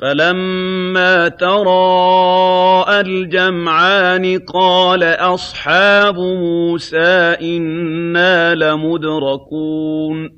فَلَمَّا تَرَاءَى الْجَمْعَانِ قَالَ أَصْحَابُ مُوسَىٰ إِنَّا لَمُدْرَكُونَ